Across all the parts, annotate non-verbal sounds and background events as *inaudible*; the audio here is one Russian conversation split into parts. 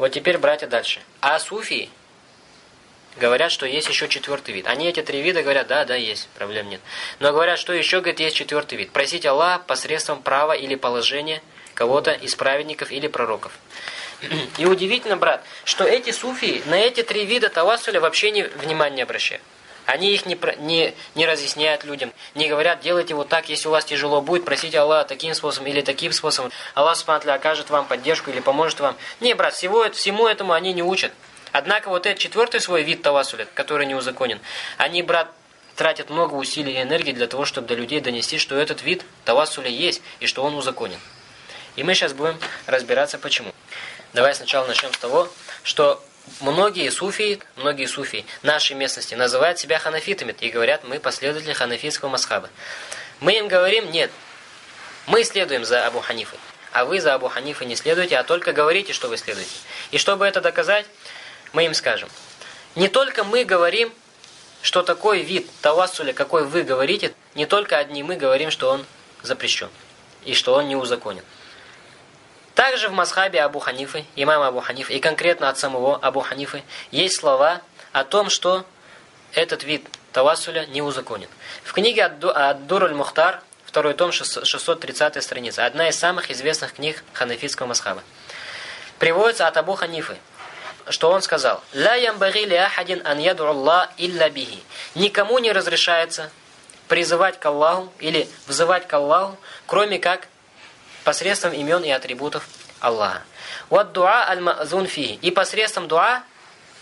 Вот теперь, братья, дальше. А суфии говорят, что есть еще четвертый вид. Они эти три вида говорят, да, да, есть, проблем нет. Но говорят, что еще, говорит, есть четвертый вид. Просить Аллаха посредством права или положения кого-то из праведников или пророков. *clears throat* И удивительно, брат, что эти суфии на эти три вида тавассуля вообще не, внимания обращают. Они их не, не, не разъясняют людям, не говорят, делайте вот так, если у вас тяжело будет, просите Аллаха таким способом или таким способом. Аллах Субтитры окажет вам поддержку или поможет вам. Не, брат, всего, всему этому они не учат. Однако вот этот четвертый свой вид тавасуля, который не узаконен, они, брат, тратят много усилий и энергии для того, чтобы до людей донести, что этот вид тавасуля есть и что он узаконен. И мы сейчас будем разбираться почему. Давай сначала начнем с того, что многие суфии, многие суфии нашей местности называют себя ханафитами и говорят, мы последователи ханафитского масхаба. Мы им говорим, нет, мы следуем за Абу Ханифой, а вы за Абу Ханифой не следуете, а только говорите, что вы следуете. И чтобы это доказать, мы им скажем, не только мы говорим, что такой вид тавассуля, какой вы говорите, не только одни мы говорим, что он запрещен и что он не узаконен. Также в Масхабе Абу Ханифы, имама Абу Ханифы, и конкретно от самого Абу Ханифы, есть слова о том, что этот вид тавассуля не узаконен. В книге Ад-Дур аль-Мухтар, второй том, 630 страница, одна из самых известных книг ханафитского Масхаба. Приводится от Абу Ханифы, что он сказал, «Ла ямбаги ли ахадин ан яду Аллах илля бихи». Никому не разрешается призывать к Аллаху или взывать к Аллаху, кроме как посредством имен и атрибутов Аллаха. Вот дуа аль-мазун фи. И посредством дуа,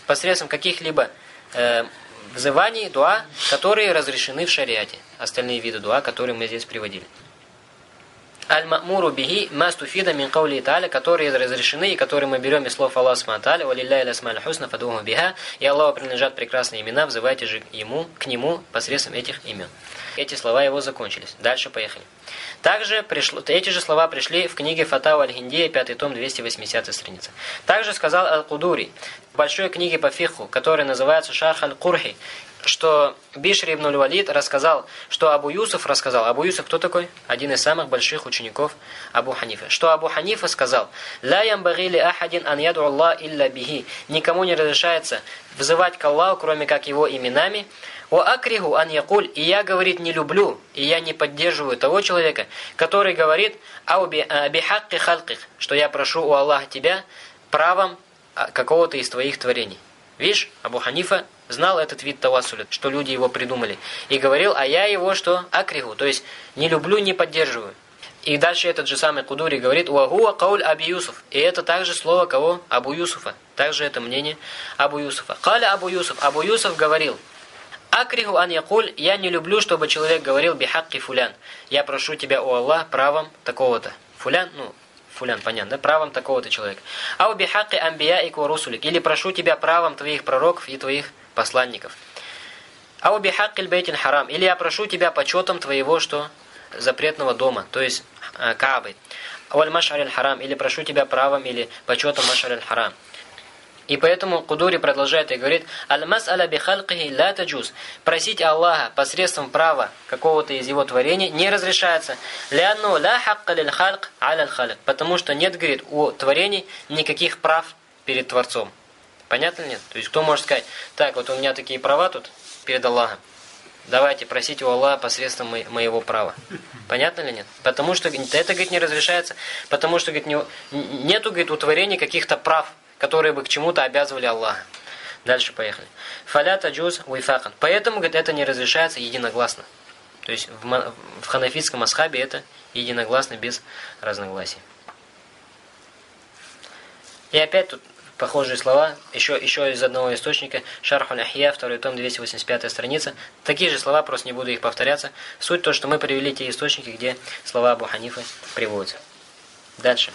посредством каких-либо э, взываний, дуа, которые разрешены в шариате. Остальные виды дуа, которые мы здесь приводили. Аль-Мамуру бихи мастуфида мин каули та'аля, которые разрешены и которые мы берем из слов Аллаха Субхану та'аля, валилляй ласмаль хусна фадуху биха, и Аллаху принадлежат прекрасные имена, взывайте же ему, к нему посредством этих имен. Эти слова его закончились. Дальше поехали. Также пришло, эти же слова пришли в книге Фатау Аль-Хиндия, 5 том, 280 страница. Также сказал Аль-Кудури в большой книге по фиху, которая называется Шарх Аль-Курхи, что Бишри ибн валид рассказал, что Абу Юсуф рассказал. Абу Юсуф кто такой? Один из самых больших учеников Абу Ханифа. Что Абу Ханифа сказал? «Ла ямбаги ли ахадин ан яду Аллах илля бихи». Никому не разрешается взывать к Аллаху, кроме как его именами. «О акриху ан якуль». И я, говорит, не люблю, и я не поддерживаю того человека, который говорит «Ау бихакки халких», что я прошу у Аллаха тебя правом а, какого-то из твоих творений. Видишь, Абу Ханифа знал этот вид тавассуля, что люди его придумали. И говорил, а я его что? Акриху, то есть не люблю, не поддерживаю. И дальше этот же самый Кудури говорит, «Уагуа кауль Аби Юсуф». И это также слово кого? Абу Юсуфа. Также это мнение Абу Юсуфа. «Каля Абу Юсуф». Абу Юсуф говорил, «Акриху ан якуль». Я не люблю, чтобы человек говорил «бихакки фулян». Я прошу тебя, у Аллах, правом такого-то. Фулян, ну, фулян, понятно, да? Правом такого-то человека. «Ау бихакки амбия и русулик». Или прошу тебя правом твоих пророков и твоих посланников. Ау бихаккиль бейтин харам. Или я прошу тебя почетом твоего, что? Запретного дома, то есть э, Каабы. Валь машариль харам. Или прошу тебя правом или почетом машариль харам. И поэтому Кудури продолжает и говорит, «Аль-мас аля бихалкихи ла таджуз». Просить Аллаха посредством права какого-то из его творений не разрешается. «Лянну ла хакка лиль халк аля халк». Потому что нет, говорит, у творений никаких прав перед Творцом. Понятно нет? То есть кто может сказать, так, вот у меня такие права тут перед Аллахом. Давайте просите у Аллаха посредством моего права. Понятно ли нет? Потому что это, говорит, не разрешается. Потому что, говорит, не, нету, говорит, творения каких-то прав, которые бы к чему-то обязывали Аллаха. Дальше поехали. Фалята джуз уифахан. Поэтому, говорит, это не разрешается единогласно. То есть в, в ханафитском асхабе это единогласно, без разногласий. И опять тут похожие слова, еще, еще из одного источника, Шархуль Ахья, второй том, 285 страница. Такие же слова, просто не буду их повторяться. Суть то, что мы привели те источники, где слова Абу Ханифы приводятся. Дальше.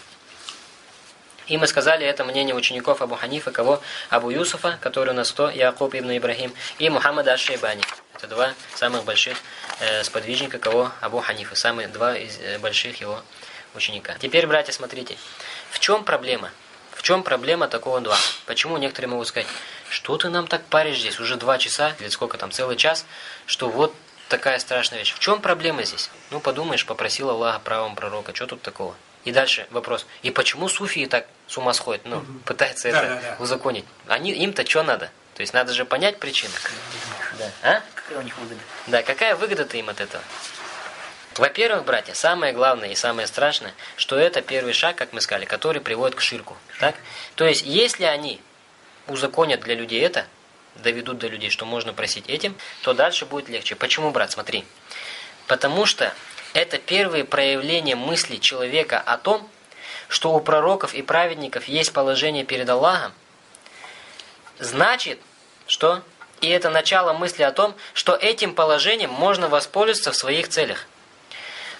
И мы сказали, это мнение учеников Абу Ханифа, кого? Абу Юсуфа, который у нас кто? Якуб ибн Ибрахим, и Мухаммада Аш-Шейбани. Это два самых больших э, сподвижника, кого? Абу Ханифа. Самые два из э, больших его ученика. Теперь, братья, смотрите. В чем проблема? В чем проблема такого два? Почему некоторые могут сказать, что ты нам так паришь здесь, уже два часа, или сколько там, целый час, что вот такая страшная вещь. В чем проблема здесь? Ну, подумаешь, попросил Аллаха правом пророка, что тут такого? И дальше вопрос. И почему суфии так с ума сходят? Ну, угу. пытаются да, это да, да. узаконить. Они, им-то что надо? То есть надо же понять причину. Да. А? Какая у них выгода? Да, какая выгода-то им от этого? Во-первых, братья, самое главное и самое страшное, что это первый шаг, как мы сказали, который приводит к ширку. Так? То есть, если они узаконят для людей это, доведут до людей, что можно просить этим, то дальше будет легче. Почему, брат? Смотри. Потому что это первые проявления мысли человека о том, что у пророков и праведников есть положение перед Аллахом, значит, что и это начало мысли о том, что этим положением можно воспользоваться в своих целях.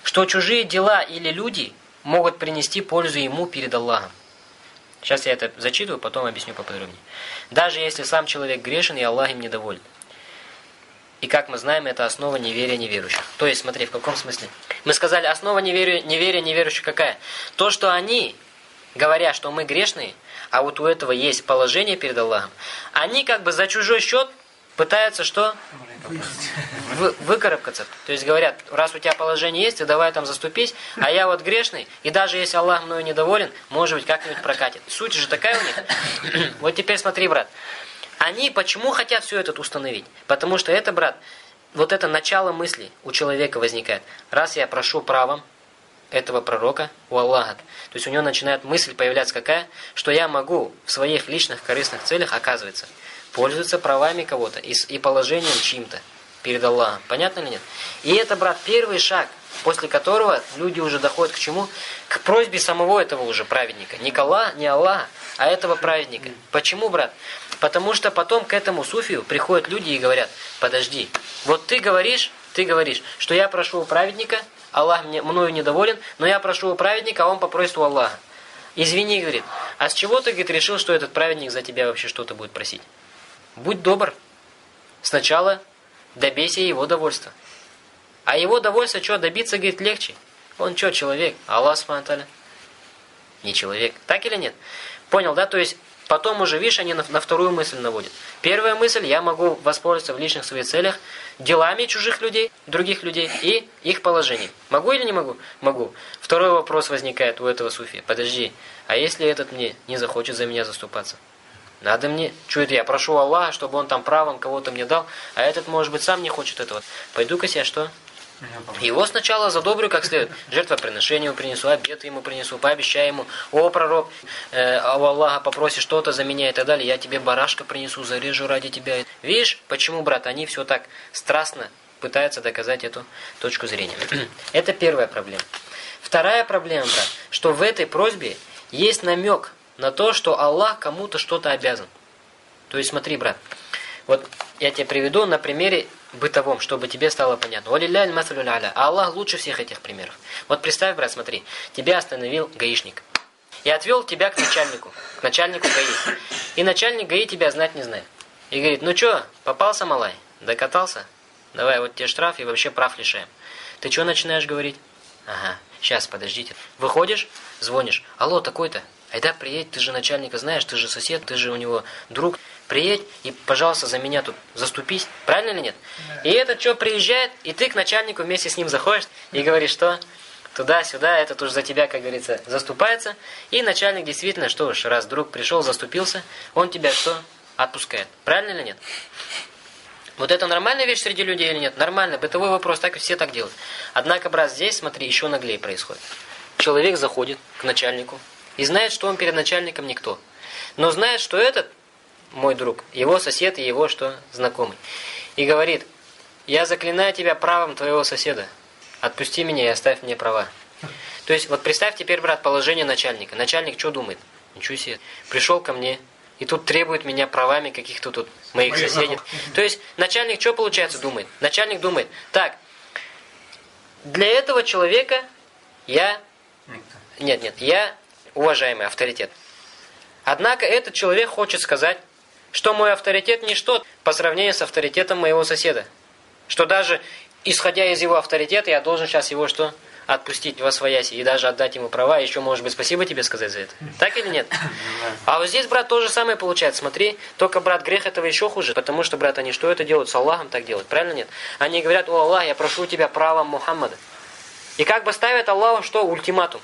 Что чужие дела или люди могут принести пользу ему перед Аллахом. Сейчас я это зачитываю, потом объясню поподробнее. Даже если сам человек грешен, и Аллах им недоволен. И как мы знаем, это основа неверия неверующих. То есть, смотри, в каком смысле? Мы сказали, основа неверия, неверия неверующих какая? То, что они, говоря, что мы грешные, а вот у этого есть положение перед Аллахом, они как бы за чужой счет пытаются что? Вы, выкарабкаться. То есть говорят, раз у тебя положение есть, ты давай там заступись, а я вот грешный, и даже если Аллах мною недоволен, может быть как-нибудь прокатит. Суть же такая у них. *coughs* Вот теперь смотри, брат. Они почему хотят все это установить? Потому что это, брат, вот это начало мысли у человека возникает. Раз я прошу правом этого пророка у Аллаха, то есть у него начинает мысль появляться какая? Что я могу в своих личных корыстных целях, оказывается, пользуется правами кого-то и, и положением чьим-то перед Аллахом. Понятно или нет? И это, брат, первый шаг, после которого люди уже доходят к чему? К просьбе самого этого уже праведника. Не Аллах, не Аллаха, а этого праведника. Почему, брат? Потому что потом к этому суфию приходят люди и говорят, подожди, вот ты говоришь, ты говоришь, что я прошу у праведника, Аллах мне, мною недоволен, но я прошу у праведника, а он попросит у Аллаха. Извини, говорит, а с чего ты, говорит, решил, что этот праведник за тебя вообще что-то будет просить? Будь добр. Сначала добейся его довольства. А его довольства, что, добиться, говорит, легче. Он что, человек? Аллах Субтитры. Не человек. Так или нет? Понял, да? То есть, потом уже, видишь, они на, на вторую мысль наводят. Первая мысль, я могу воспользоваться в личных своих целях делами чужих людей, других людей и их положением. Могу или не могу? Могу. Второй вопрос возникает у этого суфия. Подожди, а если этот мне не захочет за меня заступаться? Надо мне, что это я прошу Аллаха, чтобы он там правом кого-то мне дал, а этот, может быть, сам не хочет этого. Пойду-ка я что? Его сначала задобрю как следует. Жертвоприношение ему принесу, обед ему принесу, пообещаю ему, о, пророк, э, у Аллаха попроси что-то за меня и так далее, я тебе барашка принесу, зарежу ради тебя. Видишь, почему, брат, они все так страстно пытаются доказать эту точку зрения. *clears throat* Это первая проблема. Вторая проблема, брат, что в этой просьбе есть намек на то, что Аллах кому-то что-то обязан. То есть смотри, брат, вот я тебе приведу на примере бытовом, чтобы тебе стало понятно. Аля. А Аллах лучше всех этих примеров. Вот представь, брат, смотри, тебя остановил гаишник. И отвел тебя к начальнику, к начальнику ГАИ. И начальник ГАИ тебя знать не знает. И говорит, ну что, попался, малай? Докатался? Давай, вот тебе штраф и вообще прав лишаем. Ты что начинаешь говорить? Ага, сейчас, подождите. Выходишь, звонишь. Алло, такой-то. Айда, приедь, ты же начальника знаешь, ты же сосед, ты же у него друг. Приедь и, пожалуйста, за меня тут заступись. Правильно или нет? Да. И этот что, приезжает, и ты к начальнику вместе с ним заходишь и говоришь, что туда-сюда, этот уж за тебя, как говорится, заступается. И начальник действительно, что уж, раз друг пришел, заступился, он тебя что? Отпускает. Правильно или нет? Вот это нормальная вещь среди людей или нет? Нормально, бытовой вопрос, так и все так делают. Однако, брат, здесь, смотри, еще наглее происходит. Человек заходит к начальнику, и знает, что он перед начальником никто. Но знает, что этот мой друг, его сосед и его что знакомый. И говорит, я заклинаю тебя правом твоего соседа. Отпусти меня и оставь мне права. То есть, вот представь теперь, брат, положение начальника. Начальник что думает? Ничего себе. Пришел ко мне, и тут требует меня правами каких-то тут моих соседей. То есть, начальник что, получается, думает? Начальник думает, так, для этого человека я... Нет, нет, я уважаемый авторитет. Однако этот человек хочет сказать, что мой авторитет ничто по сравнению с авторитетом моего соседа. Что даже исходя из его авторитета, я должен сейчас его что? Отпустить во свояси и даже отдать ему права, еще, может быть, спасибо тебе сказать за это. Так или нет? *coughs* А вот здесь, брат, то же самое получается. Смотри, только, брат, грех этого еще хуже, потому что, брат, они что это делают? С Аллахом так делают, правильно нет? Они говорят, о Аллах, я прошу тебя правом Мухаммада. И как бы ставят Аллаху что? Ультиматум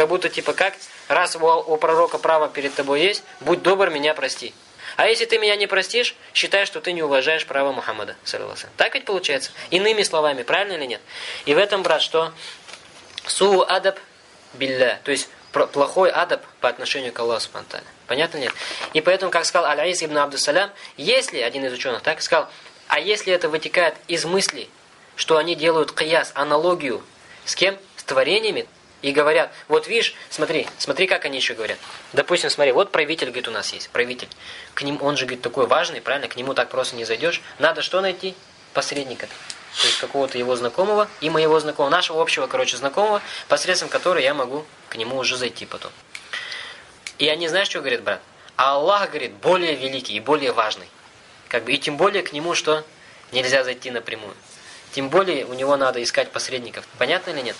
как будто типа как, раз у, у пророка право перед тобой есть, будь добр, меня прости. А если ты меня не простишь, считай, что ты не уважаешь право Мухаммада. Так ведь получается? Иными словами, правильно или нет? И в этом, брат, что су адаб билля, то есть плохой адаб по отношению к Аллаху спонтанно. Понятно нет? И поэтому, как сказал Аль-Аис ибн Абдусалям, если, один из ученых так сказал, а если это вытекает из мысли, что они делают кияс, аналогию с кем? С творениями, и говорят, вот видишь, смотри, смотри, как они еще говорят. Допустим, смотри, вот правитель, говорит, у нас есть, правитель. К ним, он же, говорит, такой важный, правильно, к нему так просто не зайдешь. Надо что найти? Посредника. То есть какого-то его знакомого и моего знакомого, нашего общего, короче, знакомого, посредством которого я могу к нему уже зайти потом. И они, знаешь, что говорит брат? А Аллах, говорит, более великий и более важный. Как бы, и тем более к нему что? Нельзя зайти напрямую. Тем более у него надо искать посредников. Понятно или нет?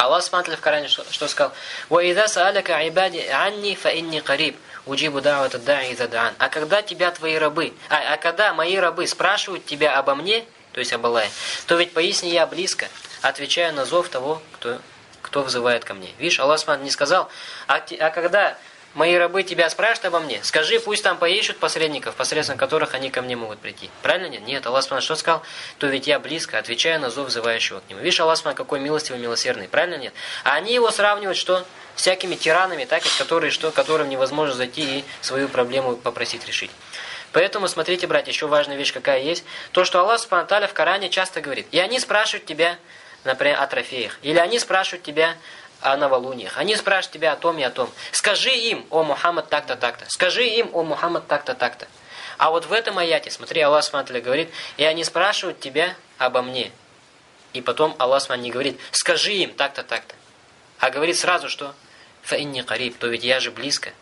Аллах смотрит в Коране, что, что сказал? «Ваида саалака айбади анни фа инни кариб». Уджибу да'вата да'и зада'ан. А когда тебя твои рабы, а, а когда мои рабы спрашивают тебя обо мне, то есть об Аллае, то ведь поясни я близко, отвечаю на зов того, кто кто взывает ко мне. Видишь, Аллах не сказал, а, а когда мои рабы тебя спрашивают обо мне, скажи, пусть там поищут посредников, посредством которых они ко мне могут прийти. Правильно нет? Нет, Аллах что сказал? То ведь я близко, отвечаю на зов взывающего к нему. Видишь, Аллах какой милостивый, милосердный. Правильно нет? А они его сравнивают, что? Всякими тиранами, так, которые, что, которым невозможно зайти и свою проблему попросить решить. Поэтому, смотрите, братья, еще важная вещь какая есть. То, что Аллах Субтитры в Коране часто говорит. И они спрашивают тебя, например, о трофеях. Или они спрашивают тебя о новолуниях. Они спрашивают тебя о том и о том. Скажи им, о Мухаммад, так-то, так-то. Скажи им, о Мухаммад, так-то, так-то. А вот в этом аяте, смотри, Аллах Смотря говорит, и они спрашивают тебя обо мне. И потом Аллах Смотря не говорит, скажи им так-то, так-то. А говорит сразу, что «Фаинни кариб», то ведь я же близко.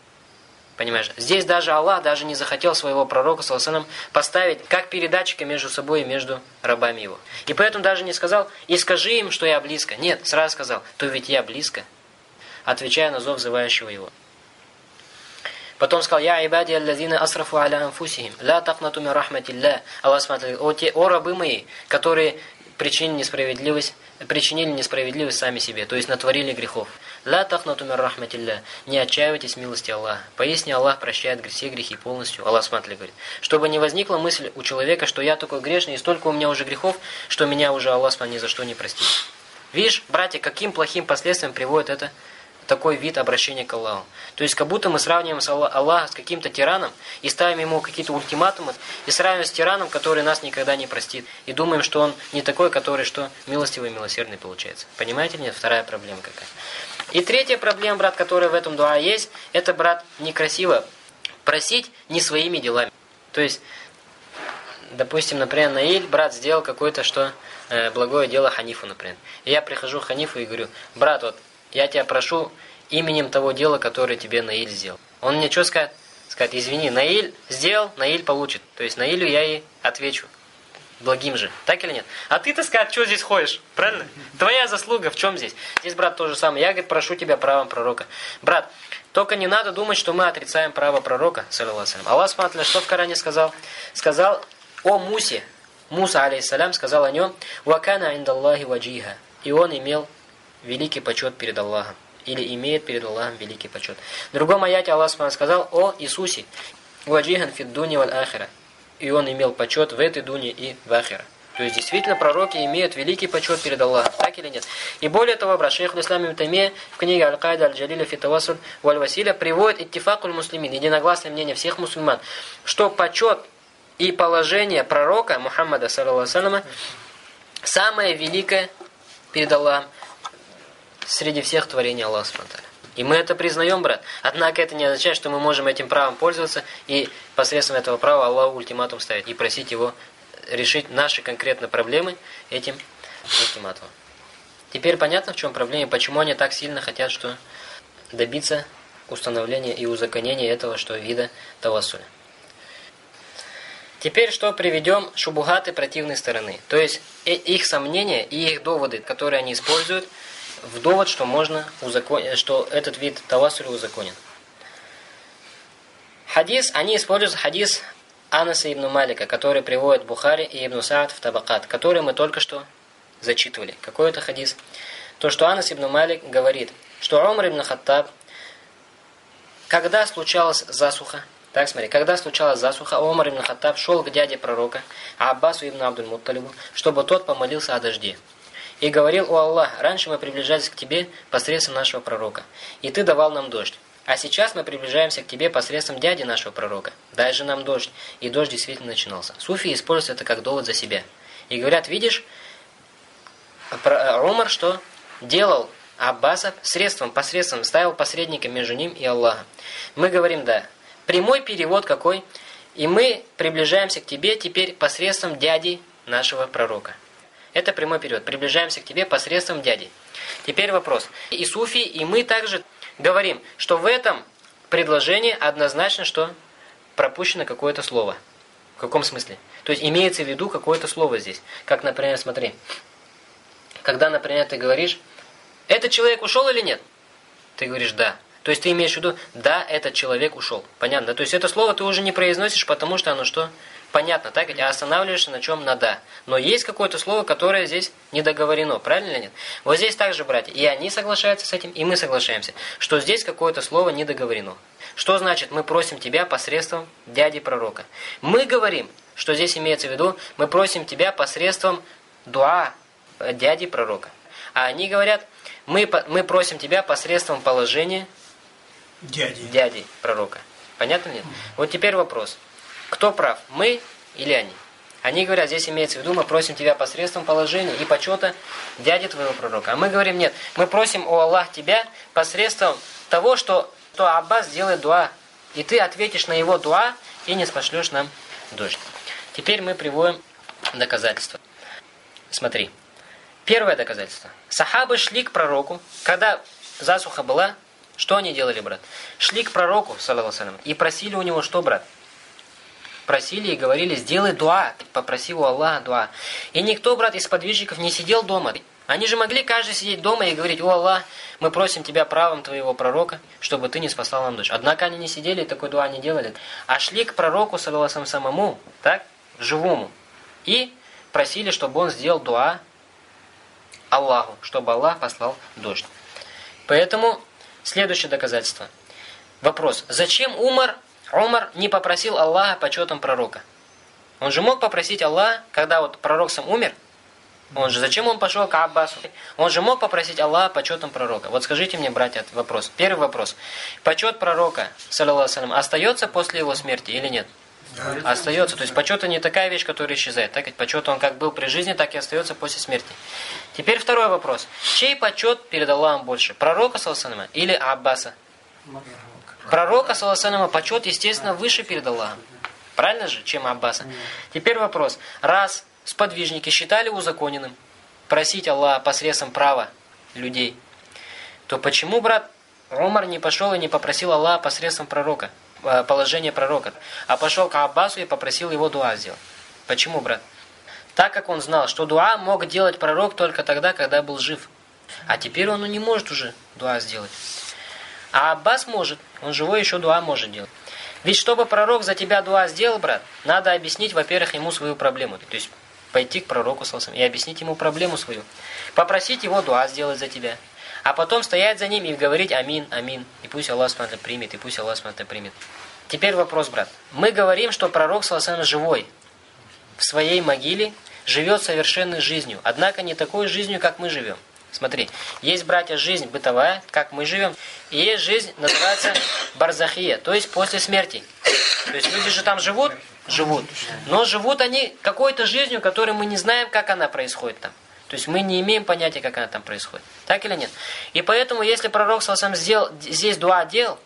Понимаешь? Здесь даже Аллах даже не захотел своего пророка, саллаху поставить как передатчика между собой и между рабами его. И поэтому даже не сказал «И скажи им, что я близко». Нет, сразу сказал «То ведь я близко», отвечая на зов взывающего его. Потом сказал, «Я ибади аллазина асрафу аля анфусихим, ла тахнату мин рахматилля». Аллах смотрит, «О, те, о рабы мои, которые причинили несправедливость, причинили несправедливость сами себе, то есть натворили грехов. Ла тахнату мир рахматилля. Не отчаивайтесь милости Аллаха. Поясни, Аллах прощает все грехи полностью. Аллах смотри говорит. Чтобы не возникла мысль у человека, что я такой грешный, и столько у меня уже грехов, что меня уже Аллах ни за что не простит. Видишь, братья, каким плохим последствиям приводит это такой вид обращения к Аллаху. То есть, как будто мы сравниваем Аллаха с каким-то тираном и ставим ему какие-то ультиматумы, и сравниваем с тираном, который нас никогда не простит. И думаем, что он не такой, который, что милостивый милосердный получается. Понимаете нет? Вторая проблема какая. И третья проблема, брат, которая в этом дуа есть, это, брат, некрасиво просить не своими делами. То есть, допустим, например, Наиль, брат, сделал какое-то что э, благое дело Ханифу, например. И я прихожу к Ханифу и говорю, брат, вот я тебя прошу именем того дела, которое тебе Наиль сделал. Он мне что скажет? Скажет, извини, Наиль сделал, Наиль получит. То есть Наилю я и отвечу. Благим же. Так или нет? А ты-то скажет, что здесь ходишь? Правильно? Твоя заслуга в чем здесь? Здесь, брат, то же самое. Я, говорит, прошу тебя правом пророка. Брат, только не надо думать, что мы отрицаем право пророка, саллиллаху Аллах, смотрит, что в Коране сказал? Сказал о Мусе. Муса, алейхиссалям, сказал о нем, «Вакана индаллахи ваджиха». И он имел великий почет перед Аллахом. Или имеет перед Аллахом великий почет. В другом аяте Аллах сказал о Иисусе. «Ваджихан фид дуни валь ахира». И он имел почет в этой дуне и в ахира. То есть, действительно, пророки имеют великий почет перед Аллахом. Так или нет? И более того, брат, шейх Ислам Ибн в книге Аль-Кайда Аль-Джалиля Фитавасуль Валь-Василя приводит иттифакуль муслимин, единогласное мнение всех мусульман, что почет и положение пророка Мухаммада, саллаллаху самое великое перед Аллахом, среди всех творений Аллаха Субтитры. И мы это признаем, брат. Однако это не означает, что мы можем этим правом пользоваться и посредством этого права Аллаху ультиматум ставить и просить его решить наши конкретно проблемы этим ультиматумом. Теперь понятно, в чем проблема, почему они так сильно хотят что добиться установления и узаконения этого что вида тавассуля. Теперь что приведем шубугаты противной стороны. То есть э, их сомнения и их доводы, которые они используют – в довод, что можно узаконить, что этот вид тавассуля узаконен. Хадис, они используют хадис Анаса ибн Малика, который приводит Бухари и Ибн Саад в Табакат, который мы только что зачитывали. Какой это хадис? То, что Анас ибн Малик говорит, что Умар ибн Хаттаб, когда случалась засуха, так, смотри, когда случалась засуха, Умар ибн Хаттаб шел к дяде пророка, Аббасу ибн Абдуль Мутталибу, чтобы тот помолился о дожде. И говорил, о Аллах, раньше мы приближались к тебе посредством нашего пророка, и ты давал нам дождь. А сейчас мы приближаемся к тебе посредством дяди нашего пророка. Дай же нам дождь. И дождь действительно начинался. Суфии используют это как довод за себя. И говорят, видишь, Умар что? Делал Аббаса средством, посредством, ставил посредника между ним и Аллахом. Мы говорим, да. Прямой перевод какой? И мы приближаемся к тебе теперь посредством дяди нашего пророка. Это прямой перевод. Приближаемся к тебе посредством дяди. Теперь вопрос. И суфи, и мы также говорим, что в этом предложении однозначно, что пропущено какое-то слово. В каком смысле? То есть имеется в виду какое-то слово здесь. Как, например, смотри. Когда, например, ты говоришь, этот человек ушел или нет? Ты говоришь «да». То есть ты имеешь в виду «да, этот человек ушел». Понятно? То есть это слово ты уже не произносишь, потому что оно что? Понятно, так? А останавливаешься на чем? На «да». Но есть какое-то слово, которое здесь не договорено. Правильно или нет? Вот здесь также, братья, и они соглашаются с этим, и мы соглашаемся, что здесь какое-то слово не договорено. Что значит мы просим тебя посредством дяди пророка? Мы говорим, что здесь имеется в виду, мы просим тебя посредством дуа дяди пророка. А они говорят, мы, мы просим тебя посредством положения дяди, дяди пророка. Понятно нет? Вот теперь вопрос. Кто прав, мы или они? Они говорят, здесь имеется в виду, мы просим тебя посредством положения и почета дяди твоего пророка. А мы говорим, нет, мы просим, о Аллах, тебя посредством того, что, что Аббас делает дуа. И ты ответишь на его дуа и не спошлешь нам дождь. Теперь мы приводим доказательства. Смотри. Первое доказательство. Сахабы шли к пророку, когда засуха была, что они делали, брат? Шли к пророку, саллаху и просили у него что, брат? Просили и говорили, сделай дуа, попроси у Аллаха дуа. И никто, брат, из подвижников не сидел дома. Они же могли каждый сидеть дома и говорить, о Аллах, мы просим тебя правом твоего пророка, чтобы ты не спасал нам дочь. Однако они не сидели и такой дуа не делали, а шли к пророку, саллаху самому, так, живому, и просили, чтобы он сделал дуа Аллаху, чтобы Аллах послал дождь. Поэтому следующее доказательство. Вопрос. Зачем Умар, Умар не попросил Аллаха почетом пророка? Он же мог попросить Аллаха, когда вот пророк сам умер, он же, зачем он пошел к Аббасу? Он же мог попросить Аллаха почетом пророка. Вот скажите мне, братья, вопрос. Первый вопрос. Почет пророка, саллиллаху остается после его смерти или нет? Да. Остается. То есть почет не такая вещь, которая исчезает. Так ведь почет он как был при жизни, так и остается после смерти. Теперь второй вопрос. Чей почет перед Аллахом больше? Пророка, саллаху или Аббаса? Пророка, саллаху почет, естественно, выше перед Аллахом. Правильно же, чем Аббаса? Теперь вопрос. Раз сподвижники считали узаконенным просить Аллаха посредством права людей, то почему, брат, Ромар не пошел и не попросил Аллаха посредством пророка? Э, положение пророка, а пошел к Аббасу и попросил его дуа сделать. Почему, брат? Так как он знал, что дуа мог делать пророк только тогда, когда был жив. А теперь он не может уже дуа сделать. А Аббас может, он живой еще дуа может делать. Ведь чтобы пророк за тебя дуа сделал, брат, надо объяснить, во-первых, ему свою проблему. То есть пойти к пророку и объяснить ему проблему свою. Попросить его дуа сделать за тебя. А потом стоять за ним и говорить «Амин, амин». И пусть Аллах смотри примет, и пусть Аллах смотри примет. Теперь вопрос, брат. Мы говорим, что пророк Саласана живой. В своей могиле живет совершенной жизнью. Однако не такой жизнью, как мы живем. Смотри, есть, братья, жизнь бытовая, как мы живем, и есть жизнь, называется барзахия, то есть после смерти. То есть люди же там живут, живут, но живут они какой-то жизнью, которой мы не знаем, как она происходит там. То есть мы не имеем понятия, как она там происходит. Так или нет? И поэтому, если пророк сам сделал, здесь дуа делал,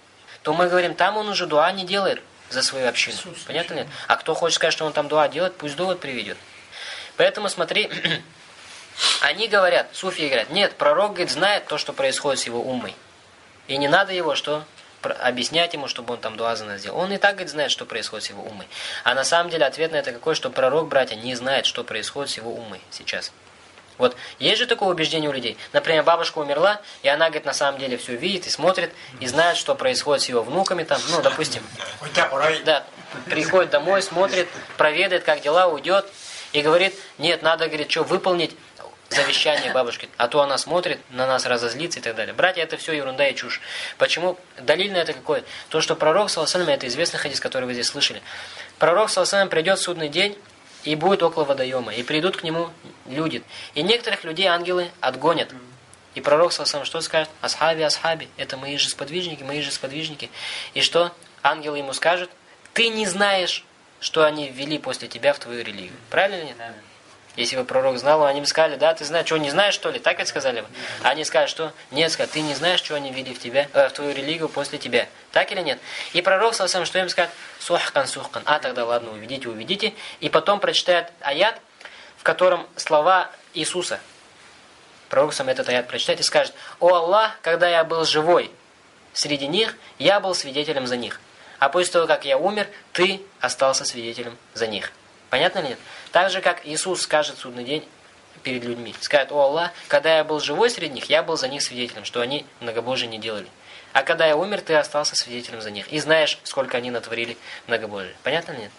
то мы говорим, там он уже дуа не делает за свою общину. Понятно нет? А кто хочет сказать, что он там дуа делает, пусть довод приведет. Поэтому смотри, *clears throat* они говорят, суфии говорят, нет, пророк говорит, знает то, что происходит с его умой. И не надо его что? Объяснять ему, чтобы он там дуа за нас сделал. Он и так говорит, знает, что происходит с его умой. А на самом деле ответ на это какой, что пророк, братья, не знает, что происходит с его умой сейчас. Вот есть же такое убеждение у людей. Например, бабушка умерла, и она, говорит, на самом деле все видит и смотрит, и знает, что происходит с его внуками там, ну, допустим. Да, приходит домой, смотрит, проведает, как дела, уйдет, и говорит, нет, надо, говорит, что, выполнить завещание бабушки, а то она смотрит, на нас разозлится и так далее. Братья, это все ерунда и чушь. Почему? Далильно это какое? То, что пророк, саллаху это известный хадис, который вы здесь слышали. Пророк, саллаху придет в судный день, и будет около водоема, и придут к нему люди. И некоторых людей ангелы отгонят. И пророк сам что скажет? Асхаби, асхаби, это мои же сподвижники, мои же сподвижники. И что? Ангелы ему скажут, ты не знаешь, что они ввели после тебя в твою религию. Правильно или нет? Если бы пророк знал, они бы сказали, да, ты знаешь, что не знаешь, что ли? Так ведь сказали бы. А они скажут, что нет, скажут, ты не знаешь, что они ввели в тебя, э, в твою религию после тебя. Так или нет? И пророк сам что им скажет? Сухкан, сухкан. А тогда ладно, увидите, увидите. И потом прочитает аят, в котором слова Иисуса. Пророк сам этот аят прочитает и скажет, «О Аллах, когда я был живой среди них, я был свидетелем за них. А после того, как я умер, ты остался свидетелем за них». Понятно ли нет? Так же, как Иисус скажет в судный день перед людьми. Скажет, о Аллах, когда я был живой среди них, я был за них свидетелем, что они многобожие не делали. А когда я умер, ты остался свидетелем за них. И знаешь, сколько они натворили многобожие. Понятно нет?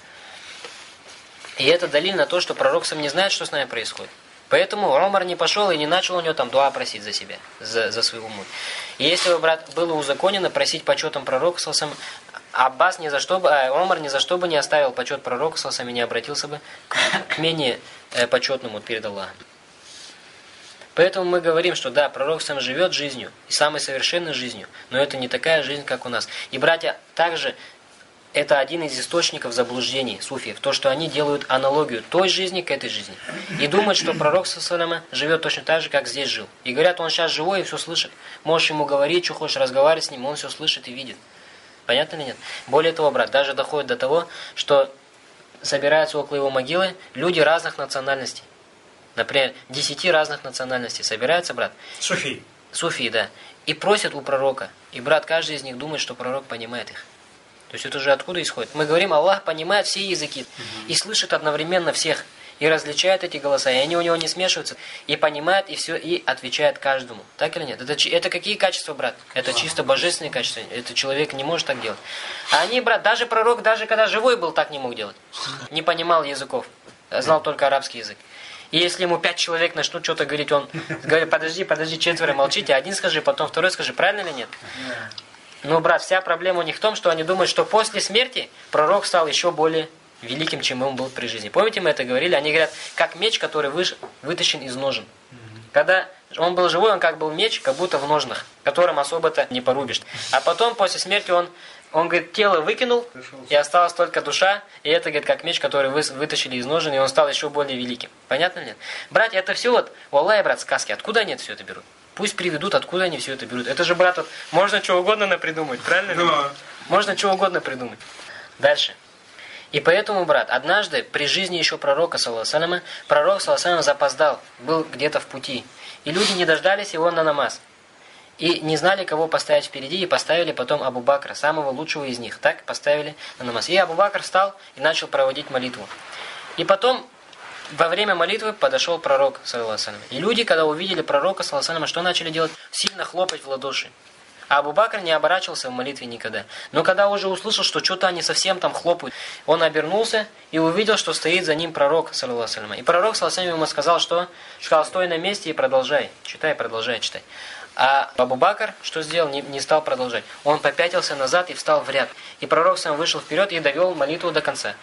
И это далиль на то, что пророк сам не знает, что с нами происходит. Поэтому Ромар не пошел и не начал у него там дуа просить за себя, за, за своего мужа. И если бы, брат, было узаконено просить почетом пророка, Аббас ни за что бы, а Омар ни за что бы не оставил почет пророка, и не обратился бы к, к менее э, почетному перед Аллахом. Поэтому мы говорим, что да, пророк сам живет жизнью, и самой совершенной жизнью, но это не такая жизнь, как у нас. И братья, также это один из источников заблуждений суфиев, то, что они делают аналогию той жизни к этой жизни. И думают, что пророк Салама живет точно так же, как здесь жил. И говорят, он сейчас живой и все слышит. Можешь ему говорить, что хочешь, разговаривать с ним, он все слышит и видит. Понятно или нет? Более того, брат, даже доходит до того, что собираются около его могилы люди разных национальностей. Например, десяти разных национальностей собираются, брат. Суфи. Суфи, да. И просят у пророка. И брат, каждый из них думает, что пророк понимает их. То есть это же откуда исходит? Мы говорим, Аллах понимает все языки угу. и слышит одновременно всех и различает эти голоса, и они у него не смешиваются, и понимает, и все, и отвечает каждому. Так или нет? Это, это какие качества, брат? Это чисто божественные качества. Это человек не может так делать. А они, брат, даже пророк, даже когда живой был, так не мог делать. Не понимал языков. Знал только арабский язык. И если ему пять человек начнут что-то говорить, он говорит, подожди, подожди, четверо, молчите, один скажи, потом второй скажи, правильно или нет? Ну, брат, вся проблема у них в том, что они думают, что после смерти пророк стал еще более великим, чем он был при жизни. Помните, мы это говорили? Они говорят, как меч, который выш... вытащен из ножен. Когда он был живой, он как был меч, как будто в ножнах, которым особо-то не порубишь. А потом, после смерти, он, он говорит, тело выкинул, и осталась только душа, и это, говорит, как меч, который вы, вытащили из ножен, и он стал еще более великим. Понятно ли? Братья, это все вот, Аллах, брат, сказки. Откуда они это все это берут? Пусть приведут, откуда они все это берут. Это же, брат, вот, можно что угодно напридумать, правильно? Да. Можно что угодно придумать. Дальше. И поэтому, брат, однажды при жизни еще пророка, саллаху пророк, саллаху запоздал, был где-то в пути. И люди не дождались его на намаз. И не знали, кого поставить впереди, и поставили потом Абу Бакра, самого лучшего из них. Так поставили на намаз. И Абу Бакр встал и начал проводить молитву. И потом, во время молитвы, подошел пророк, саллаху И люди, когда увидели пророка, саллаху что начали делать? Сильно хлопать в ладоши. А Абу Бакр не оборачивался в молитве никогда. Но когда уже услышал, что что-то они совсем там хлопают, он обернулся и увидел, что стоит за ним пророк, саллиллаху И пророк, саллиллаху ему сказал, что? Сказал, стой на месте и продолжай. Читай, продолжай читай. А Абу Бакр что сделал? Не, не стал продолжать. Он попятился назад и встал в ряд. И пророк сам вышел вперед и довел молитву до конца.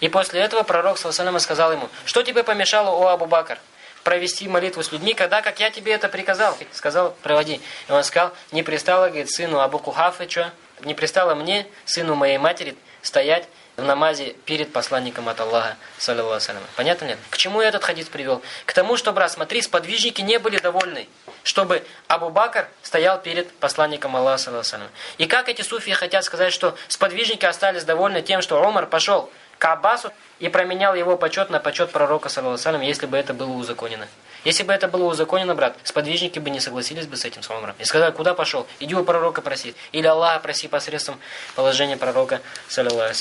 И после этого пророк, саллиллаху сказал ему, что тебе помешало, о Абу Бакр? Провести молитву с людьми, когда, как я тебе это приказал, сказал, проводи. И он сказал, не пристало, говорит, сыну Абу Кухафы, что? Не пристало мне, сыну моей матери, стоять в намазе перед посланником от Аллаха, саллиллаху салям. Понятно нет? К чему этот хадис привел? К тому, что, брат, смотри, сподвижники не были довольны, чтобы Абу Бакр стоял перед посланником Аллаха, саллиллаху салям. И как эти суфии хотят сказать, что сподвижники остались довольны тем, что Омар пошел к Аббасу и променял его почет на почет пророка, саллиллаху если бы это было узаконено. Если бы это было узаконено, брат, сподвижники бы не согласились бы с этим с И сказали, куда пошел? Иди у пророка проси. Или Аллаха проси посредством положения пророка, саллиллаху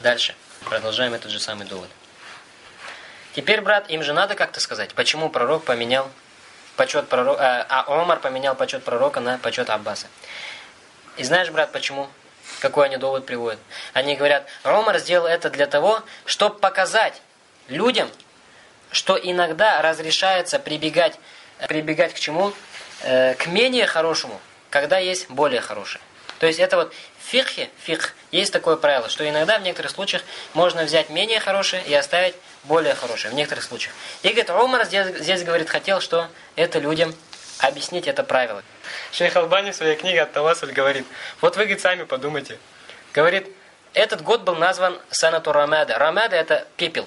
Дальше. Продолжаем этот же самый довод. Теперь, брат, им же надо как-то сказать, почему пророк поменял почет пророка, а, а Омар поменял почет пророка на почет Аббаса. И знаешь, брат, почему? Какой они довод приводят? Они говорят, Ромар сделал это для того, чтобы показать людям, что иногда разрешается прибегать, прибегать к чему? Э, к менее хорошему, когда есть более хорошее. То есть это вот в фикхе, фикх, есть такое правило, что иногда в некоторых случаях можно взять менее хорошее и оставить более хорошее, в некоторых случаях. И говорит, Умар здесь, здесь говорит, хотел, что это людям объяснить это правило. Шейх Албани в своей книге «Ат-Тавасуль» говорит, вот вы, говорит, сами подумайте. Говорит, этот год был назван Санату Рамада. Рамада – это пепел.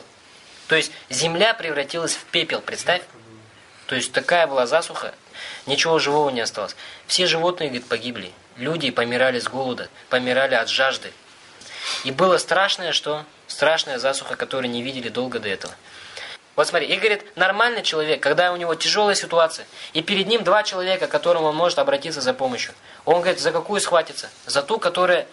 То есть земля превратилась в пепел, представь. То есть такая была засуха, ничего живого не осталось. Все животные, говорит, погибли. Люди помирали с голода, помирали от жажды. И было страшное, что? Страшная засуха, которую не видели долго до этого. Вот смотри, и говорит, нормальный человек, когда у него тяжелая ситуация, и перед ним два человека, к которым он может обратиться за помощью, он говорит, за какую схватится? За ту, которая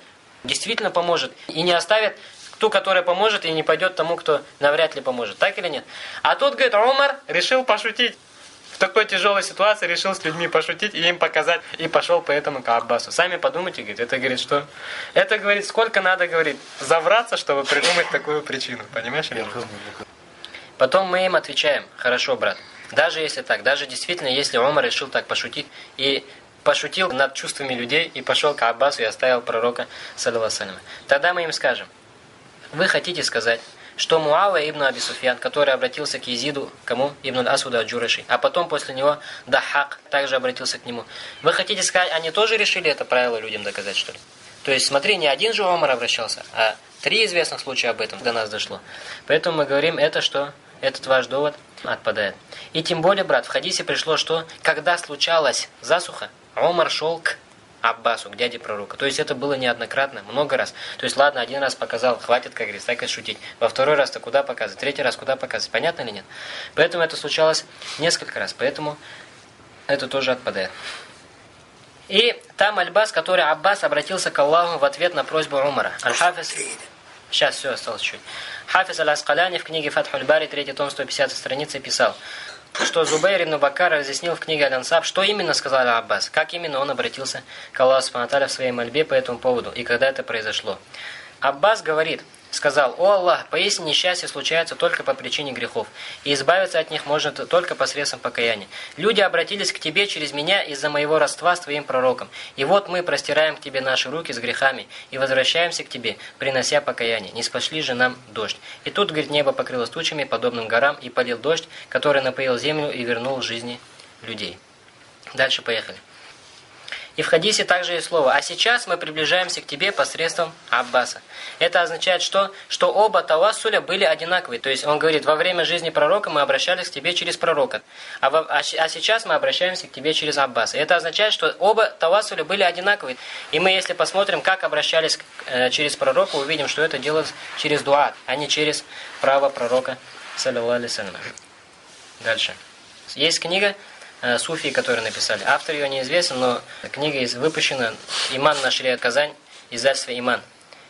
действительно поможет, и не оставит ту, которая поможет, и не пойдет тому, кто навряд ли поможет. Так или нет? А тут, говорит, Омар решил пошутить. В такой тяжелой ситуации решил с людьми пошутить и им показать, и пошел поэтому к Аббасу. Сами подумайте, говорит, это говорит что? Это говорит, сколько надо, говорит, завраться, чтобы придумать такую причину. Понимаешь? Потом мы им отвечаем, хорошо, брат, даже если так, даже действительно, если Омар решил так пошутить и пошутил над чувствами людей и пошел к Аббасу и оставил пророка, саллиллаху Тогда мы им скажем, вы хотите сказать, что Муава ибн Аби Суфьян, который обратился к Езиду, кому? Ибн Асуда Джураши, а потом после него Дахак также обратился к нему. Вы хотите сказать, они тоже решили это правило людям доказать, что ли? То есть, смотри, не один же Омар обращался, а три известных случая об этом до нас дошло. Поэтому мы говорим это, что этот ваш довод отпадает. И тем более, брат, в хадисе пришло, что когда случалась засуха, Омар шел к Аббасу, к дяде пророка. То есть это было неоднократно, много раз. То есть ладно, один раз показал, хватит, как говорится, так и шутить. Во второй раз-то куда показывать, третий раз куда показывать, понятно или нет? Поэтому это случалось несколько раз, поэтому это тоже отпадает. И там Альбас, который Аббас обратился к Аллаху в ответ на просьбу Умара. Аль-Хафиз... Сейчас все осталось чуть. Хафиз Аль-Аскаляни в книге Фатхуль Бари, 3 том, 150 страницы, писал – что Зубайр ибн Бакар разъяснил в книге Аль-Ансаб, что именно сказал Аббас, как именно он обратился к Аллаху Субхану в своей мольбе по этому поводу и когда это произошло. Аббас говорит, сказал, «О Аллах, поистине несчастье случается только по причине грехов, и избавиться от них можно только посредством покаяния. Люди обратились к Тебе через меня из-за моего родства с Твоим пророком, и вот мы простираем к Тебе наши руки с грехами и возвращаемся к Тебе, принося покаяние. Не спошли же нам дождь». И тут, говорит, небо покрылось тучами, подобным горам, и полил дождь, который напоил землю и вернул жизни людей. Дальше поехали. И в хадисе также есть слово «А сейчас мы приближаемся к тебе посредством Аббаса». Это означает что? Что оба тавассуля были одинаковые. То есть он говорит, во время жизни пророка мы обращались к тебе через пророка, а, во, а, а сейчас мы обращаемся к тебе через Аббаса. Это означает, что оба тавассуля были одинаковые. И мы, если посмотрим, как обращались э, через пророка, увидим, что это делалось через дуа, а не через право пророка. Дальше. Есть книга суфии, которые написали. Автор ее неизвестен, но книга выпущена «Иман на Шриат Казань», издательство «Иман».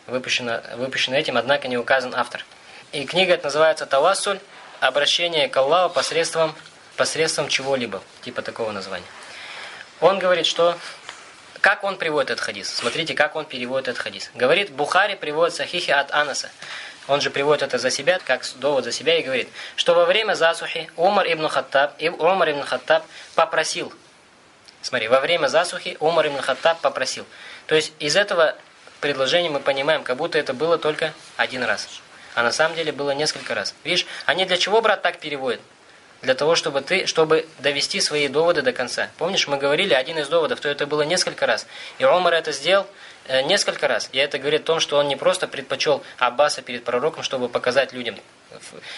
Выпущена, выпущена этим, однако не указан автор. И книга это называется «Тавассуль. Обращение к Аллаху посредством, посредством чего-либо». Типа такого названия. Он говорит, что... Как он приводит этот хадис? Смотрите, как он переводит этот хадис. Говорит, Бухари приводит сахихи от Анаса он же приводит это за себя, как довод за себя, и говорит, что во время засухи Умар ибн Хаттаб, и Умар ибн Хаттаб попросил, смотри, во время засухи Умар ибн Хаттаб попросил. То есть из этого предложения мы понимаем, как будто это было только один раз. А на самом деле было несколько раз. Видишь, они для чего, брат, так переводят? Для того, чтобы ты, чтобы довести свои доводы до конца. Помнишь, мы говорили, один из доводов, то это было несколько раз. И Умар это сделал, несколько раз. И это говорит о том, что он не просто предпочел Аббаса перед пророком, чтобы показать людям.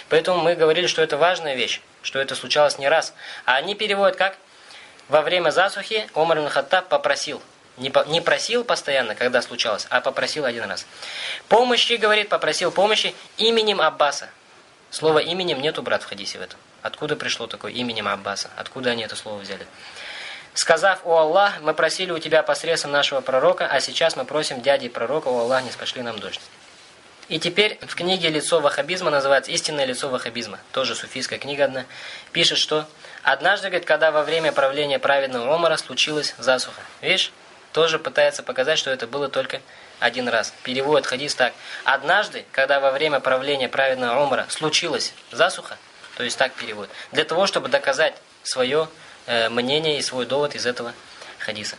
Поэтому мы говорили, что это важная вещь, что это случалось не раз. А они переводят как? Во время засухи Омар Хаттаб попросил. Не, по, просил постоянно, когда случалось, а попросил один раз. Помощи, говорит, попросил помощи именем Аббаса. Слово именем нету, брат, в хадисе в этом. Откуда пришло такое именем Аббаса? Откуда они это слово взяли? Сказав, «О Аллах, мы просили у Тебя посредством нашего пророка, а сейчас мы просим дяди пророка, о Аллах, не спошли нам дождь». И теперь в книге «Лицо ваххабизма» называется «Истинное лицо ваххабизма», тоже суфийская книга одна, пишет, что «Однажды, говорит, когда во время правления праведного Омара случилась засуха». Видишь? Тоже пытается показать, что это было только один раз. Переводит хадис так. «Однажды, когда во время правления праведного Омара случилась засуха, То есть так перевод. Для того, чтобы доказать свое мнение и свой довод из этого хадиса.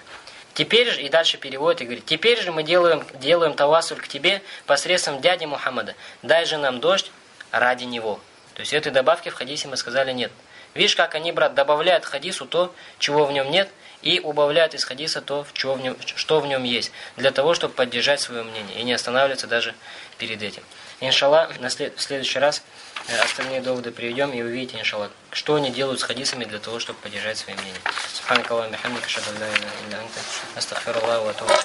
Теперь же, и дальше переводит и говорит, теперь же мы делаем, делаем тавасуль к тебе посредством дяди Мухаммада. Дай же нам дождь ради него. То есть этой добавки в хадисе мы сказали нет. Видишь, как они, брат, добавляют хадису то, чего в нем нет, и убавляют из хадиса то, в нем, что в нем есть, для того, чтобы поддержать свое мнение, и не останавливаться даже перед этим. Иншаллах, на в следующий раз э, остальные доводы приведем, и увидите, иншаллах, что они делают с хадисами для того, чтобы поддержать свое мнение. Субханакаллаху бихамдика, шаду ла иляха илля анта, астагфируллах ва